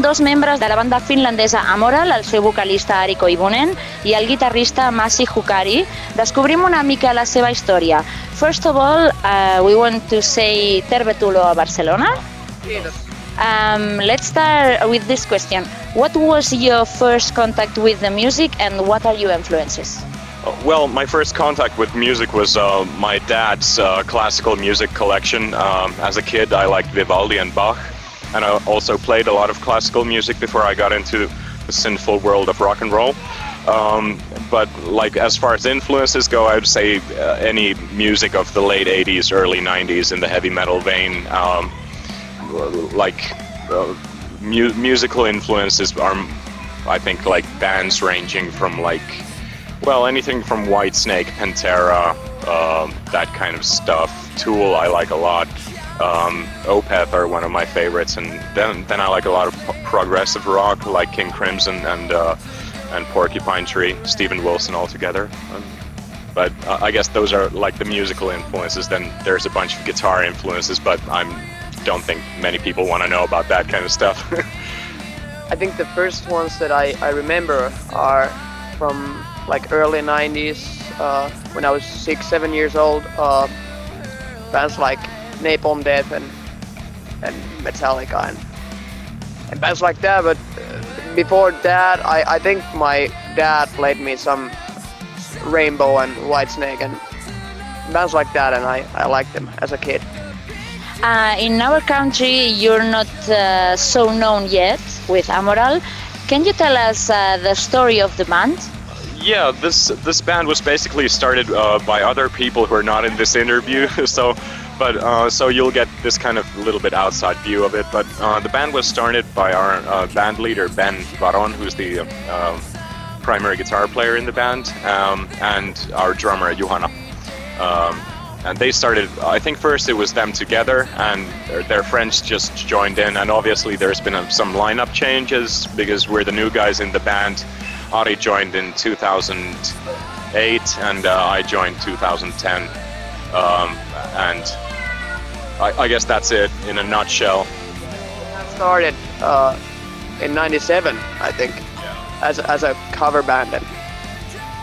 dos membres de la banda finlandesa Amoral, el seu vocalista Ari Koivunen i el guitarrista Masi Hukkari. Descobrim una mica la seva història. First of all, uh, we want to say Tervetuloa a Barcelona. Um, let's start with this question. What was your first contact with the music and what are your influences? Well, my first contact with music was uh, my dad's uh, classical music collection. Um, as a kid, I liked Vivaldi and Bach, and I also played a lot of classical music before I got into the sinful world of rock and roll. Um, but like as far as influences go, I would say uh, any music of the late '80s, early '90s in the heavy metal vein. Um, like uh, mu- musical influences are, I think, like bands ranging from like well, anything from Whitesnake, Pantera, um, that kind of stuff. Tool, I like a lot. Um, Opeth are one of my favorites, and then then I like a lot of progressive rock, like King Crimson and uh, and Porcupine Tree, Steven Wilson altogether. Um, but uh, I guess those are like the musical influences. Then there's a bunch of guitar influences, but I'm don't think many people want to know about that kind of stuff. I think the first ones that I, I remember are from like early 90s uh, when I was six, seven years old. Uh, bands like Napalm Death and and Metallica and, and bands like that. But uh, before that, I, I think my dad played me some Rainbow and Whitesnake and bands like that, and I, I liked them as a kid. Uh, in our country, you're not uh, so known yet with Amoral. Can you tell us uh, the story of the band? Yeah, this this band was basically started uh, by other people who are not in this interview. So, but uh, so you'll get this kind of little bit outside view of it. But uh, the band was started by our uh, band leader Ben Varon, who's the uh, primary guitar player in the band, um, and our drummer Juhana. Um, and they started. I think first it was them together, and their, their friends just joined in. And obviously, there's been uh some lineup changes because we're the new guys in the band. Ari joined in 2008, and uh, I joined 2010. Um, and I, I guess that's it in a nutshell. started uh, in '97, I think, as a, as a cover band, and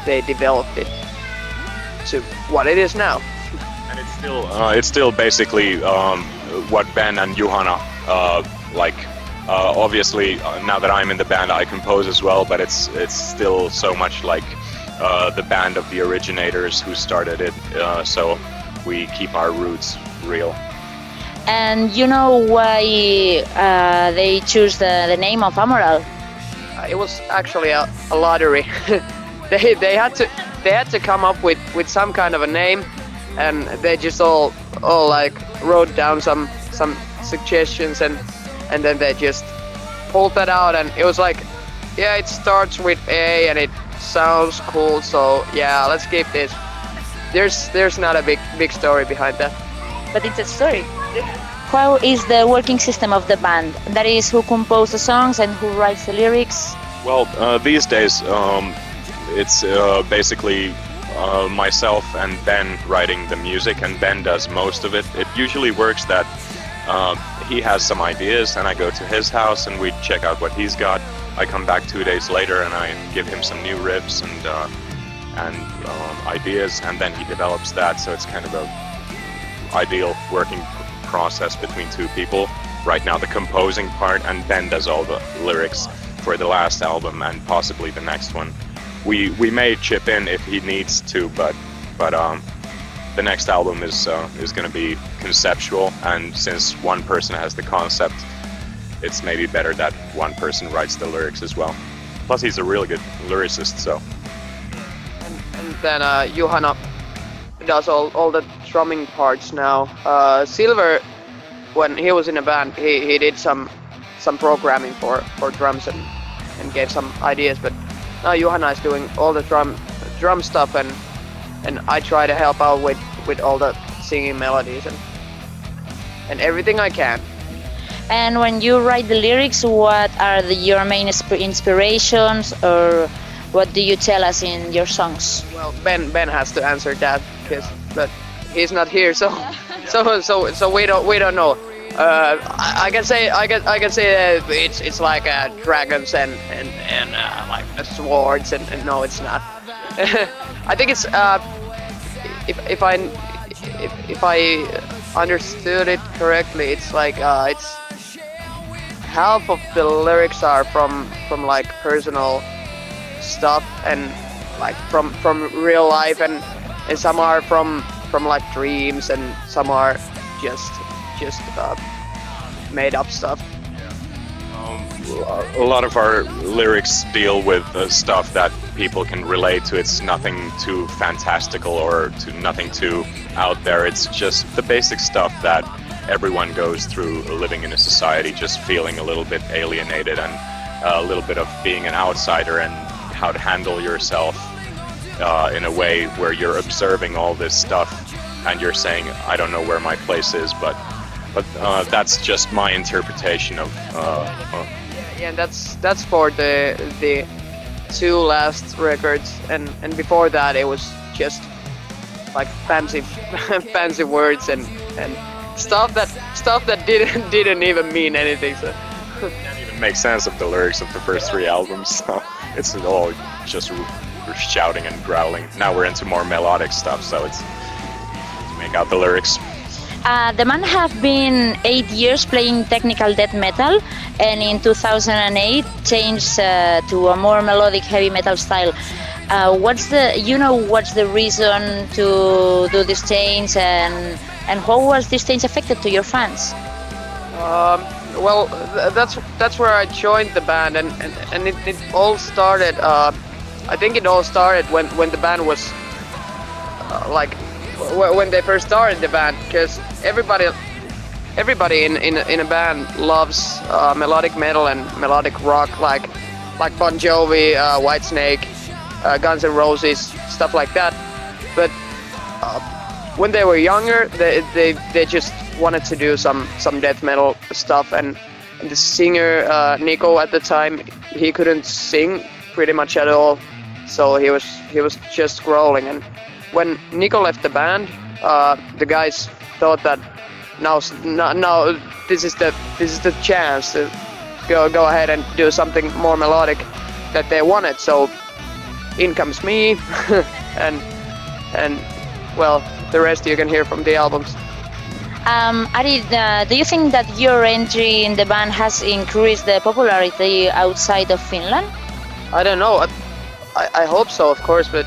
they developed it to what it is now. And it's still uh, it's still basically um, what Ben and Juhana uh, like. Uh, obviously, uh, now that I'm in the band, I compose as well, but it's it's still so much like uh, the band of the originators who started it. Uh, so we keep our roots real. And you know why uh, they choose the, the name of Amoral? Uh, it was actually a, a lottery. they they had to they had to come up with, with some kind of a name, and they just all all like wrote down some some suggestions and and then they just pulled that out and it was like yeah it starts with A and it sounds cool so yeah let's keep this. There's there's not a big big story behind that. But it's a story. How is the working system of the band? That is, who composes the songs and who writes the lyrics? Well, uh, these days um, it's uh, basically uh, myself and Ben writing the music, and Ben does most of it. It usually works that um, he has some ideas, and I go to his house and we check out what he's got. I come back two days later and I give him some new riffs and uh, and um, ideas, and then he develops that. So it's kind of a ideal working process between two people. Right now, the composing part, and Ben does all the lyrics for the last album and possibly the next one. We we may chip in if he needs to, but but um, the next album is uh, is going to be conceptual, and since one person has the concept, it's maybe better that one person writes the lyrics as well. Plus, he's a really good lyricist, so and, and then uh, Juhana does all, all the drumming parts now. Uh, Silver, when he was in a band, he, he did some some programming for, for drums and, and gave some ideas. But now Juhana is doing all the drum drum stuff, and and I try to help out with, with all the singing melodies and and everything I can. And when you write the lyrics, what are the, your main insp- inspirations, or what do you tell us in your songs? Well, Ben Ben has to answer that because but he's not here, so so so so we don't we don't know. Uh, I, I, can say I can I can say that it's it's like uh, dragons and and and uh, like swords and, and, no, it's not. I think it's uh, if if I if if I understood it correctly, it's like uh, it's half of the lyrics are from from like personal stuff and like from from real life and and some are from from like dreams and some are just just uh, made up stuff a lot of our lyrics deal with uh, stuff that people can relate to. It's nothing too fantastical or to nothing too out there. It's just the basic stuff that everyone goes through living in a society, just feeling a little bit alienated and uh, a little bit of being an outsider and how to handle yourself uh, in a way where you're observing all this stuff and you're saying, I don't know where my place is, but but uh, that's just my interpretation of. Uh, uh, yeah, that's that's for the the two last records, and and before that it was just like fancy fancy words and and stuff that stuff that didn't didn't even mean anything. So. Can't even make sense of the lyrics of the first three albums. So it's all just shouting and growling. Now we're into more melodic stuff, so it's make out the lyrics. Uh, the band have been eight years playing technical death metal, and in 2008 changed uh, to a more melodic heavy metal style. Uh, what's the you know what's the reason to do this change and and how was this change affected to your fans? Um, well, that's that's where I joined the band, and and, and it, it all started. I think it all started when when the band was uh, like when they first started the band, because everybody everybody in, in, in a band loves uh, melodic metal and melodic rock like like Bon Jovi, uh, Whitesnake, uh, Guns N' Roses, stuff like that. But uh, when they were younger, they, they they just wanted to do some some death metal stuff and, and the singer uh, Niko at the time he couldn't sing pretty much at all, so he was he was just growling and when Niko left the band, uh, the guys thought that now, now, this is the this is the chance to go go ahead and do something more melodic that they wanted. So in comes me, and and well, the rest you can hear from the albums. Um, Ari, uh, do you think that your entry in the band has increased the popularity outside of Finland? I don't know. I, I, hope so, of course, but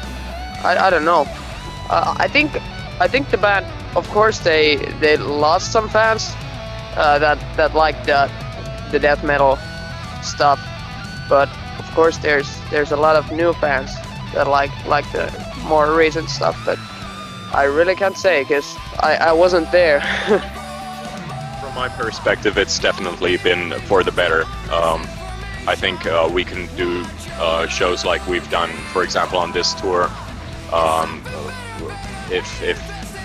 I, I don't know. Uh, I think I think the band, of course, they they lost some fans uh, that that like the the death metal stuff, but of course there's there's a lot of new fans that like like the more recent stuff. But I really can't say because I I wasn't there. From my perspective, it's definitely been for the better. Um, I think uh, we can do uh, shows like we've done, for example, on this tour. Um, if if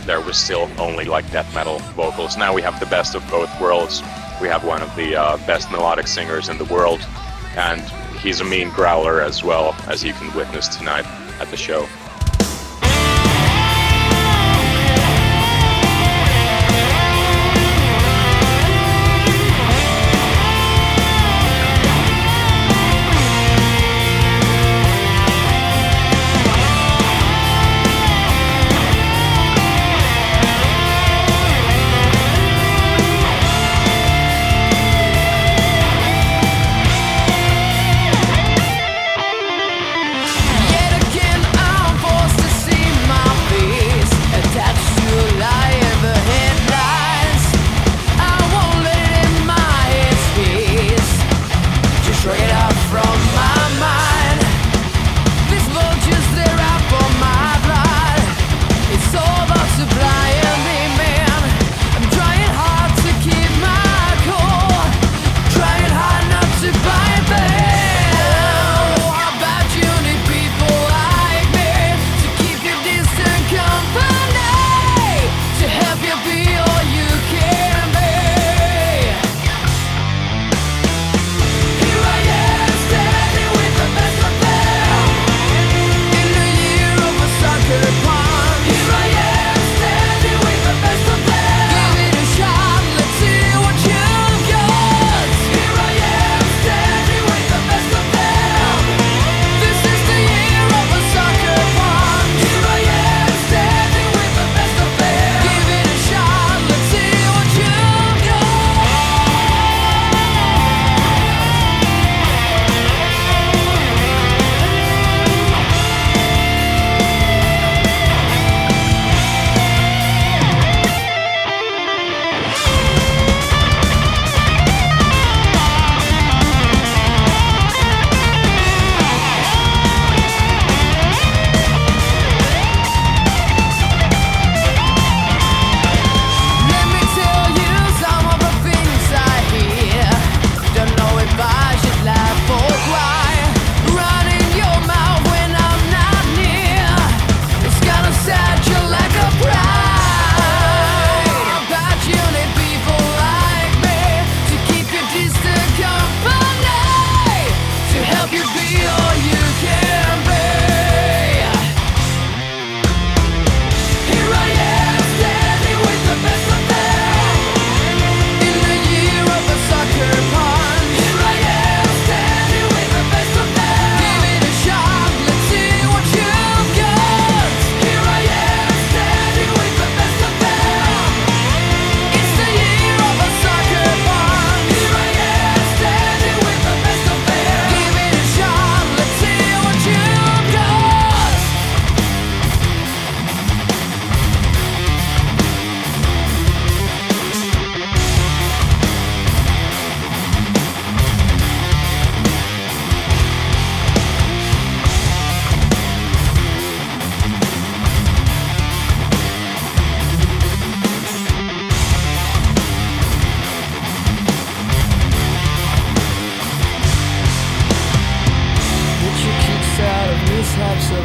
there was still only like death metal vocals. Now we have the best of both worlds. We have one of the uh, best melodic singers in the world, and he's a mean growler as well, as you can witness tonight at the show.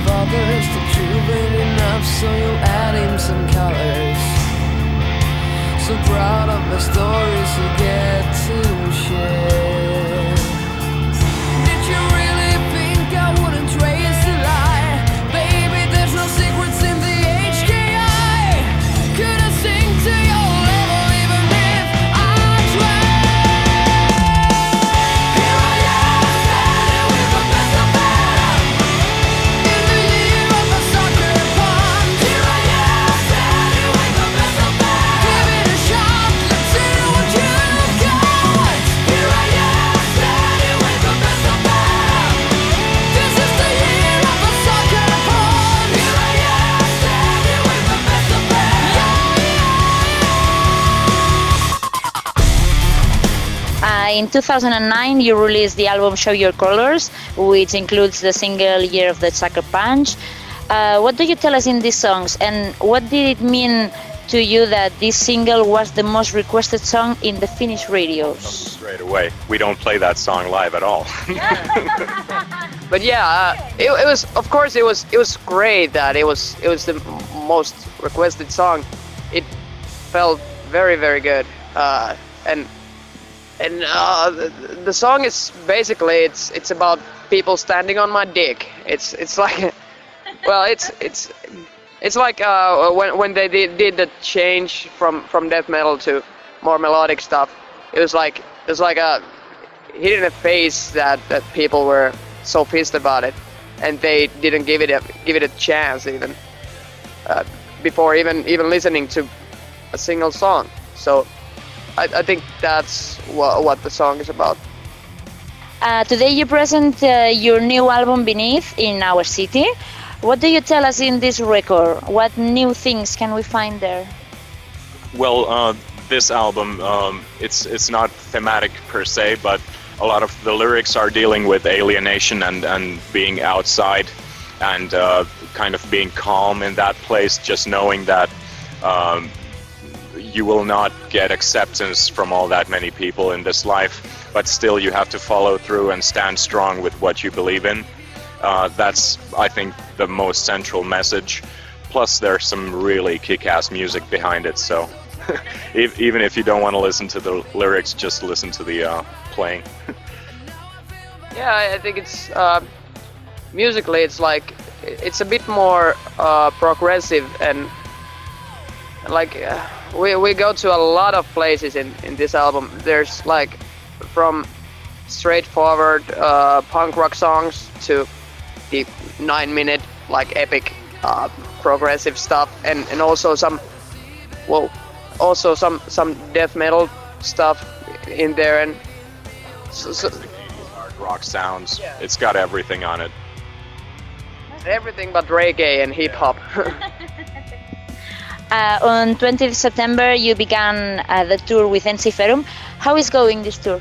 Of others that you've been enough, so you'll add him some colors. So proud of the stories you get to share. In 2009, you released the album Show Your Colors, which includes the single Year of the Sucker Punch. Uh, what do you tell us in these songs, and what did it mean to you that this single was the most requested song in the Finnish radios? Straight away, we don't play that song live at all. but yeah, uh, it, it, was of course it was it was great that it was it was the most requested song. It felt very very good, uh, and and uh, the, the, song is basically it's it's about people standing on my dick. It's it's like, well, it's it's it's like uh, when when they did, did the change from from death metal to more melodic stuff. It was like it was like a hit in the face that that people were so pissed about it, and they didn't give it a give it a chance even uh, before even even listening to a single song. So I, I think that's what, what the song is about. Uh, today you present uh, your new album Beneath in our city. What do you tell us in this record? What new things can we find there? Well, uh, this album, um, it's it's not thematic per se, but a lot of the lyrics are dealing with alienation and, and being outside and uh, kind of being calm in that place, just knowing that um, you will not get acceptance from all that many people in this life, but still you have to follow through and stand strong with what you believe in. Uh, that's, I think, the most central message. Plus, there's some really kick ass music behind it, so even if you don't want to listen to the lyrics, just listen to the uh, playing. yeah, I think it's uh, musically, it's like it's a bit more uh, progressive and like uh, we, we go to a lot of places in, in this album. There's like from straightforward uh, punk rock songs to the nine minute like epic uh, progressive stuff and, and also some well also some some death metal stuff in there and so, so hard rock sounds. Yeah. It's got everything on it. Everything but reggae and hip hop. Uh, on 20th September, you began uh, the tour with Ensiferum. How is going this tour?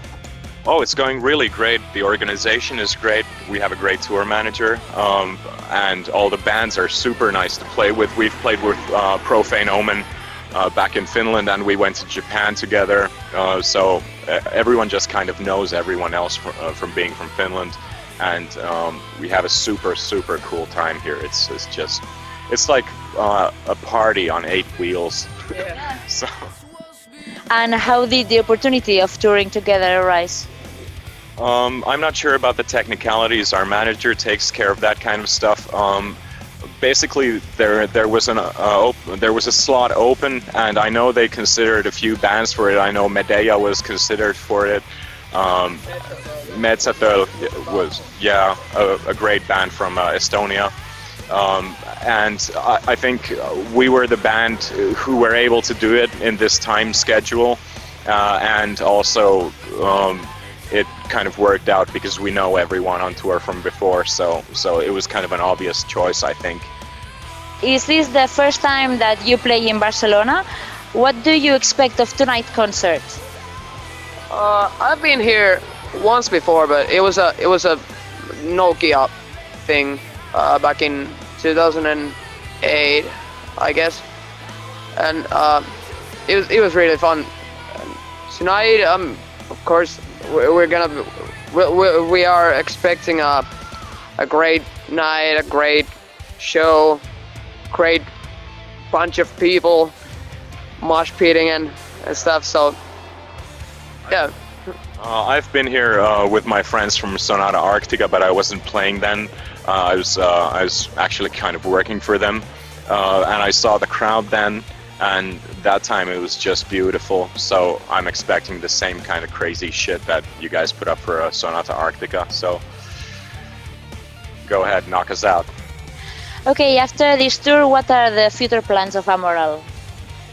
Oh, it's going really great. The organization is great. We have a great tour manager, um, and all the bands are super nice to play with. We've played with uh, Profane Omen uh, back in Finland, and we went to Japan together. Uh, so uh, everyone just kind of knows everyone else from, from being from Finland, and um, we have a super super cool time here. It's it's just it's like uh, a party on eight wheels. Yeah. so. And how did the opportunity of touring together arise? Um, I'm not sure about the technicalities. Our manager takes care of that kind of stuff. Um, basically, there there was an uh, op- there was a slot open, and I know they considered a few bands for it. I know Medeia was considered for it. Um, Metsatöll was yeah a, a, great band from uh, Estonia. Um, and I, I, think we were the band who were able to do it in this time schedule, uh, and also um, it kind of worked out because we know everyone on tour from before, so so it was kind of an obvious choice, I think. Is this the first time that you play in Barcelona? What do you expect of tonight's concert? Uh, I've been here once before, but it was a it was a Nokia thing uh, back in 2008, I guess, and uh, it was it was really fun. And tonight, um, of course, we're, gonna we, we are expecting a a great night, a great show, great bunch of people, mosh pitting and, and stuff. So yeah. Uh, I've been here uh, with my friends from Sonata Arctica, but I wasn't playing then. Uh, I was uh, I was actually kind of working for them, uh, and I saw the crowd then, and that time it was just beautiful. So I'm expecting the same kind of crazy shit that you guys put up for uh, Sonata Arctica. So go ahead, knock us out. Okay, after this tour, what are the future plans of Amoral?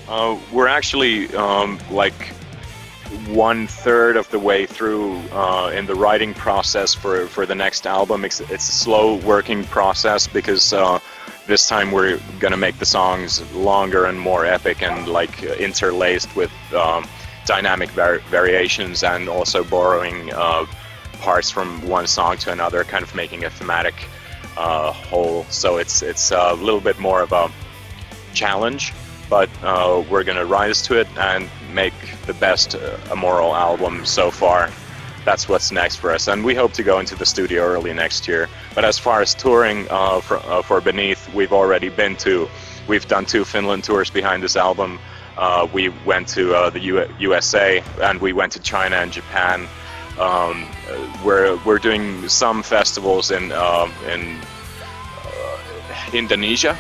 Uh, we're actually um, like one third of the way through uh, in the writing process for, for the next album. It's, it's a slow working process because uh, this time we're gonna make the songs longer and more epic and like interlaced with um, dynamic var- variations and also borrowing uh, parts from one song to another, kind of making a thematic uh, whole. So it's it's a little bit more of a challenge, but uh, we're gonna rise to it and make the best uh, Amoral album so far. That's what's next for us, and we hope to go into the studio early next year. But as far as touring uh, for, uh, for Beneath, we've already been to. We've done two Finland tours behind this album. Uh, we went to uh, the U- USA and we went to China and Japan. Um, we're we're doing some festivals in uh, in Indonesia,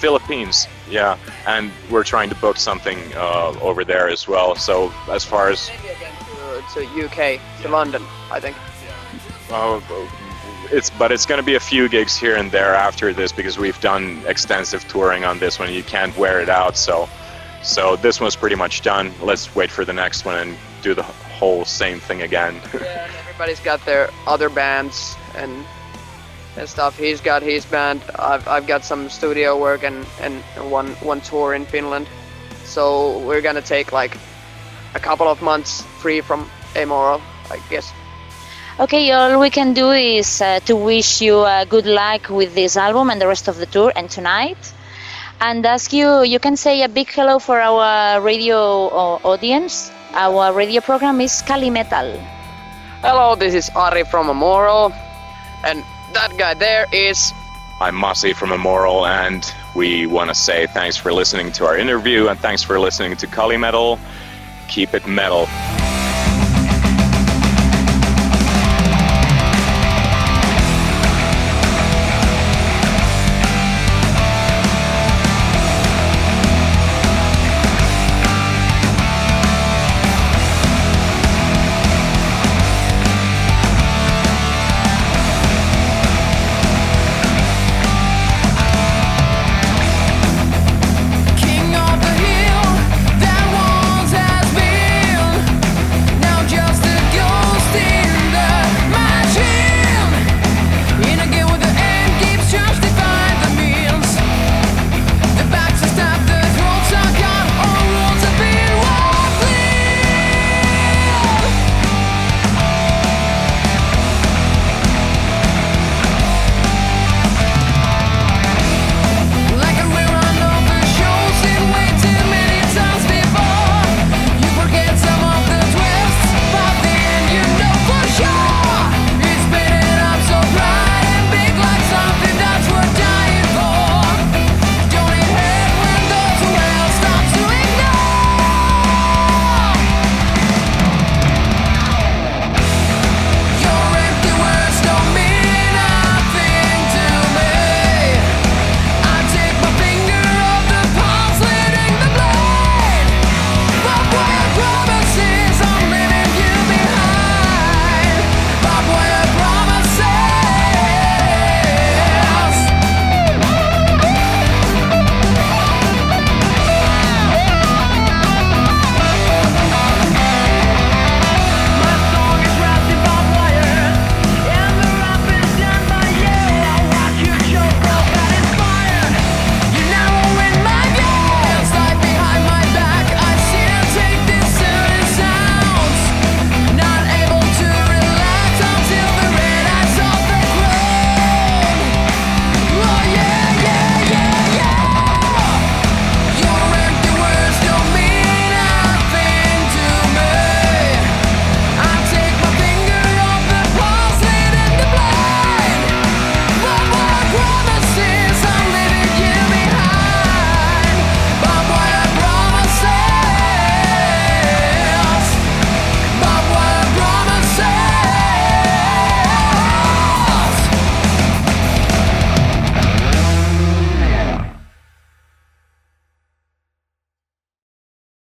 Philippines, yeah, and we're trying to book something uh, over there as well. So as far as to, to UK, to London, I think. uh, it's but it's going to be a few gigs here and there after this because we've done extensive touring on this one. You can't wear it out, so so this one's pretty much done. Let's wait for the next one and do the whole same thing again. Yeah, and everybody's got their other bands and and stuff. He's got his band. I've, I've got some studio work and, and one one tour in Finland. So we're gonna take like a couple of months free from Amoral, I guess. Okay, all we can do is uh, to wish you uh, good luck with this album and the rest of the tour and tonight. And ask you, you can say a big hello for our radio uh, audience. Our radio program is Kalimetal. Hello, this is Ari from Amoral, and that guy there is I'm Masi from Amoral, and we want to say thanks for listening to our interview and thanks for listening to Kalimetal. Keep it metal.